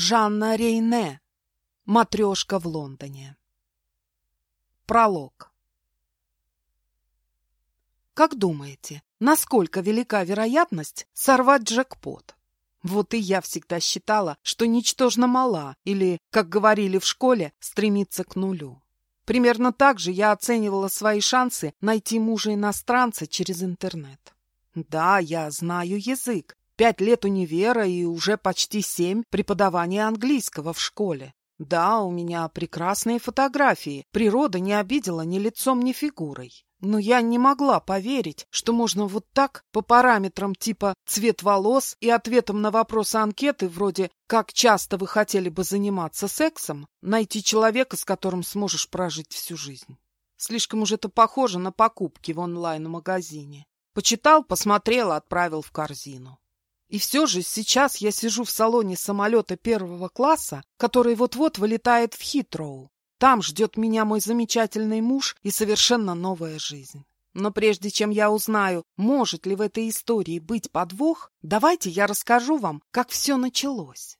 Жанна Рейне. Матрешка в Лондоне. Пролог. Как думаете, насколько велика вероятность сорвать джекпот? Вот и я всегда считала, что ничтожно мала, или, как говорили в школе, стремиться к нулю. Примерно так же я оценивала свои шансы найти мужа-иностранца через интернет. Да, я знаю язык. Пять лет универа и уже почти семь преподавания английского в школе. Да, у меня прекрасные фотографии. Природа не обидела ни лицом, ни фигурой. Но я не могла поверить, что можно вот так, по параметрам типа цвет волос и ответом на вопросы анкеты вроде «Как часто вы хотели бы заниматься сексом?» найти человека, с которым сможешь прожить всю жизнь. Слишком уж это похоже на покупки в онлайн-магазине. Почитал, посмотрел, отправил в корзину. И все же сейчас я сижу в салоне самолета первого класса, который вот-вот вылетает в Хитроу. Там ждет меня мой замечательный муж и совершенно новая жизнь. Но прежде чем я узнаю, может ли в этой истории быть подвох, давайте я расскажу вам, как все началось.